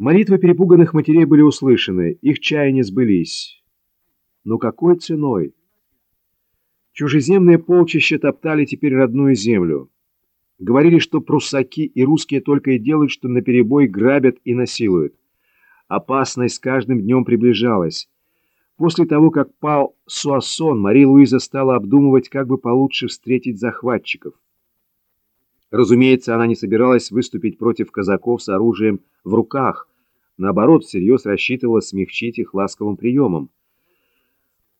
Молитвы перепуганных матерей были услышаны, их чаяния сбылись. Но какой ценой? Чужеземные полчища топтали теперь родную землю. Говорили, что пруссаки и русские только и делают, что наперебой грабят и насилуют. Опасность с каждым днем приближалась. После того, как пал Суассон, Мари Луиза стала обдумывать, как бы получше встретить захватчиков. Разумеется, она не собиралась выступить против казаков с оружием в руках, наоборот, всерьез рассчитывала смягчить их ласковым приемом.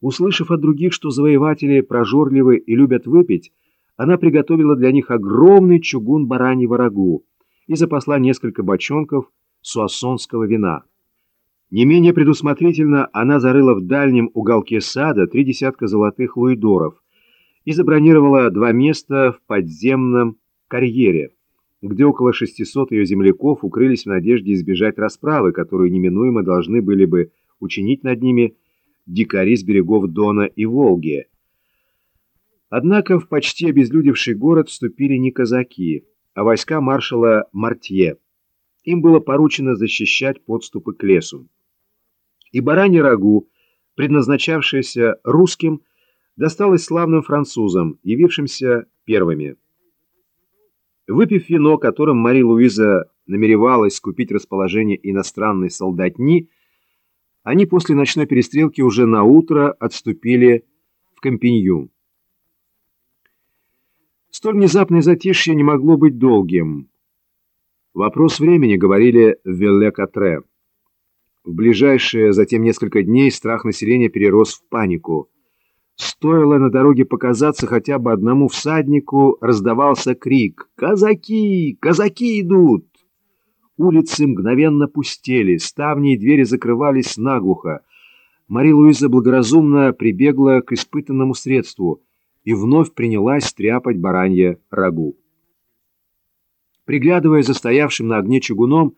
Услышав от других, что завоеватели прожорливы и любят выпить, она приготовила для них огромный чугун бараньего рагу и запасла несколько бочонков суассонского вина. Не менее предусмотрительно она зарыла в дальнем уголке сада три десятка золотых луидоров и забронировала два места в подземном карьере, где около 600 ее земляков укрылись в надежде избежать расправы, которую неминуемо должны были бы учинить над ними дикари с берегов Дона и Волги. Однако в почти обезлюдевший город вступили не казаки, а войска маршала Мартье. Им было поручено защищать подступы к лесу. И баранье рагу, предназначавшееся русским, досталось славным французам, явившимся первыми. Выпив вино, которым Мари-Луиза намеревалась купить расположение иностранной солдатни, они после ночной перестрелки уже на утро отступили в Компинью. Столь внезапное затишье не могло быть долгим. Вопрос времени, говорили в Велле-Катре. В ближайшие затем несколько дней страх населения перерос в панику. Стоило на дороге показаться хотя бы одному всаднику, раздавался крик «Казаки! Казаки идут!» Улицы мгновенно пустели, ставни и двери закрывались наглухо. Мари Луиза благоразумно прибегла к испытанному средству и вновь принялась стряпать баранье рагу. Приглядывая за стоявшим на огне чугуном,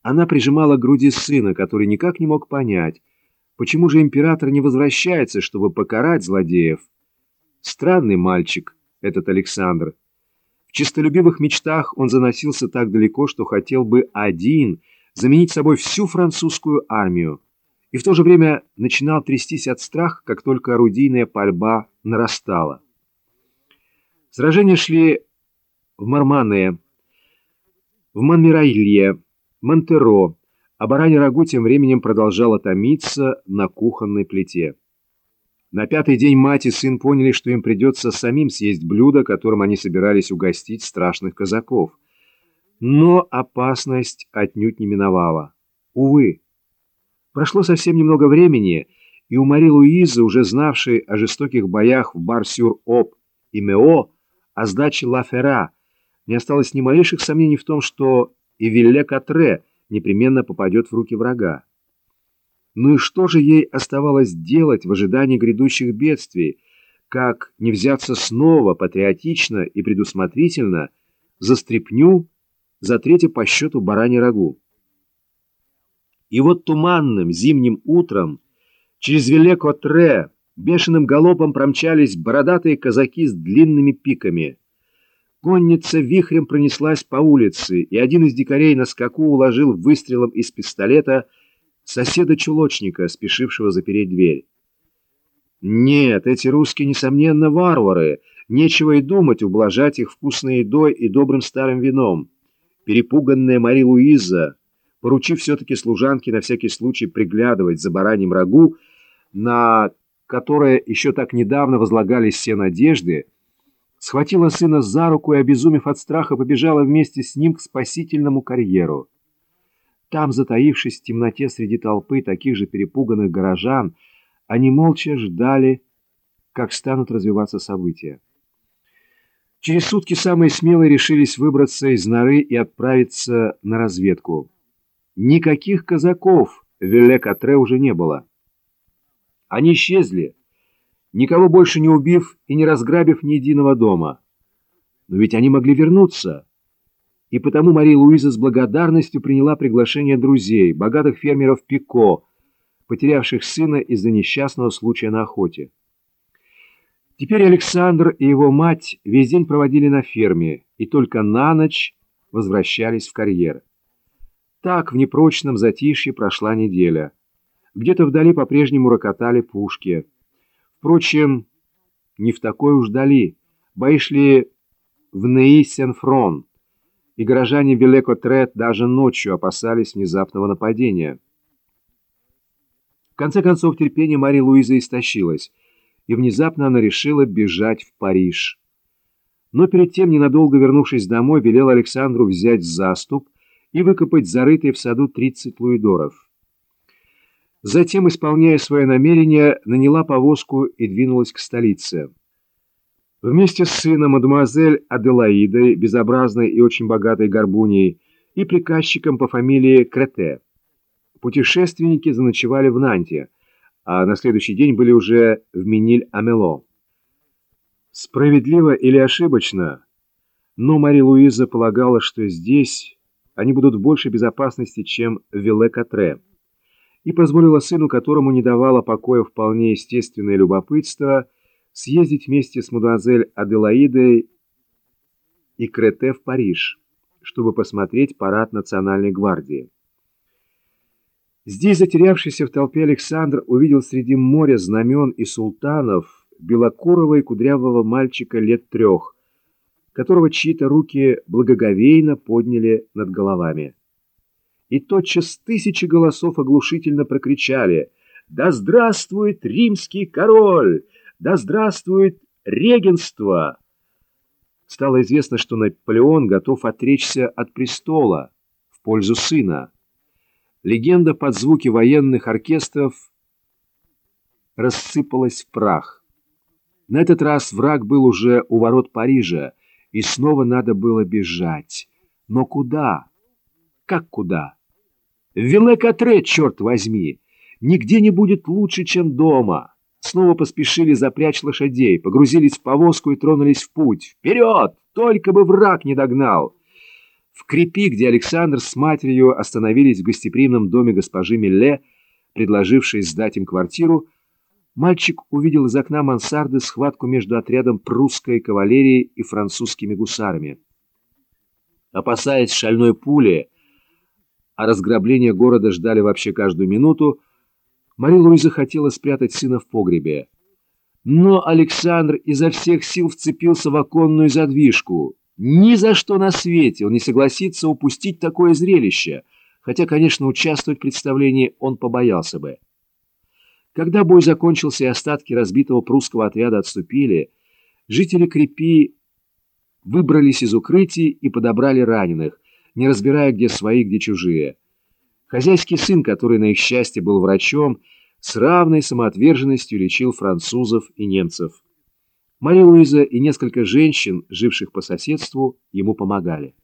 она прижимала к груди сына, который никак не мог понять, Почему же император не возвращается, чтобы покарать злодеев? Странный мальчик этот Александр. В чистолюбивых мечтах он заносился так далеко, что хотел бы один заменить собой всю французскую армию, и в то же время начинал трястись от страха, как только орудийная пальба нарастала. Сражения шли в Мармане, в Монмирайле, Монтеро, а баранья рагу тем временем продолжала томиться на кухонной плите. На пятый день мать и сын поняли, что им придется самим съесть блюдо, которым они собирались угостить страшных казаков. Но опасность отнюдь не миновала. Увы. Прошло совсем немного времени, и у Мари Луизы, уже знавшей о жестоких боях в Бар-Сюр-Оп и Мео, о сдаче Ла-Фера, не осталось ни малейших сомнений в том, что и Вилле-Катре – непременно попадет в руки врага. Ну и что же ей оставалось делать в ожидании грядущих бедствий, как не взяться снова патриотично и предусмотрительно за стряпню, за третье по счету баранье рагу? И вот туманным зимним утром через Велекотре бешеным галопом промчались бородатые казаки с длинными пиками – Конница вихрем пронеслась по улице, и один из дикарей на скаку уложил выстрелом из пистолета соседа-чулочника, спешившего запереть дверь. Нет, эти русские, несомненно, варвары. Нечего и думать ублажать их вкусной едой и добрым старым вином. Перепуганная Мари Луиза, поручив все-таки служанке на всякий случай приглядывать за бараньим рагу, на которое еще так недавно возлагались все надежды, схватила сына за руку и, обезумев от страха, побежала вместе с ним к спасительному карьеру. Там, затаившись в темноте среди толпы таких же перепуганных горожан, они молча ждали, как станут развиваться события. Через сутки самые смелые решились выбраться из норы и отправиться на разведку. Никаких казаков в Веле-Катре уже не было. Они исчезли, никого больше не убив и не разграбив ни единого дома. Но ведь они могли вернуться. И потому Мария Луиза с благодарностью приняла приглашение друзей, богатых фермеров Пико, потерявших сына из-за несчастного случая на охоте. Теперь Александр и его мать весь день проводили на ферме и только на ночь возвращались в карьер. Так в непрочном затишье прошла неделя. Где-то вдали по-прежнему рокотали пушки. Впрочем, не в такой уж дали. Бои шли в Неи-Сен-Фрон, и горожане Велеко-Трет даже ночью опасались внезапного нападения. В конце концов, терпение Марии Луизы истощилось, и внезапно она решила бежать в Париж. Но перед тем, ненадолго вернувшись домой, велел Александру взять заступ и выкопать зарытые в саду 30 луидоров. Затем, исполняя свое намерение, наняла повозку и двинулась к столице. Вместе с сыном мадемуазель Аделаидой, безобразной и очень богатой горбуней, и приказчиком по фамилии Крете. Путешественники заночевали в Нанте, а на следующий день были уже в Миниль-Амело. Справедливо или ошибочно, но Мари Луиза полагала, что здесь они будут в большей безопасности, чем в Вилле-Катре, и позволила сыну, которому не давало покоя вполне естественное любопытство, съездить вместе с мадемуазель Аделаидой и Крете в Париж, чтобы посмотреть парад Национальной гвардии. Здесь затерявшийся в толпе Александр увидел среди моря знамен и султанов белокурого и кудрявого мальчика лет трех, которого чьи-то руки благоговейно подняли над головами. И тотчас тысячи голосов оглушительно прокричали «Да здравствует римский король! Да здравствует регенство!» Стало известно, что Наполеон готов отречься от престола в пользу сына. Легенда под звуки военных оркестров рассыпалась в прах. На этот раз враг был уже у ворот Парижа, и снова надо было бежать. Но куда? Как куда? В Виле-Катре, черт возьми! Нигде не будет лучше, чем дома. Снова поспешили запрячь лошадей, погрузились в повозку и тронулись в путь. Вперед! Только бы враг не догнал! В Крепи, где Александр с матерью остановились в гостеприимном доме госпожи Милле, предложившей сдать им квартиру, Мальчик увидел из окна мансарды схватку между отрядом прусской кавалерии и французскими гусарами. Опасаясь шальной пули, а разграбление города ждали вообще каждую минуту, Мари Луиза хотела спрятать сына в погребе. Но Александр изо всех сил вцепился в оконную задвижку. Ни за что на свете он не согласится упустить такое зрелище, хотя, конечно, участвовать в представлении он побоялся бы. Когда бой закончился и остатки разбитого прусского отряда отступили, жители Крепи выбрались из укрытий и подобрали раненых, не разбирая, где свои, где чужие. Хозяйский сын, который на их счастье был врачом, с равной самоотверженностью лечил французов и немцев. Мария Луиза и несколько женщин, живших по соседству, ему помогали.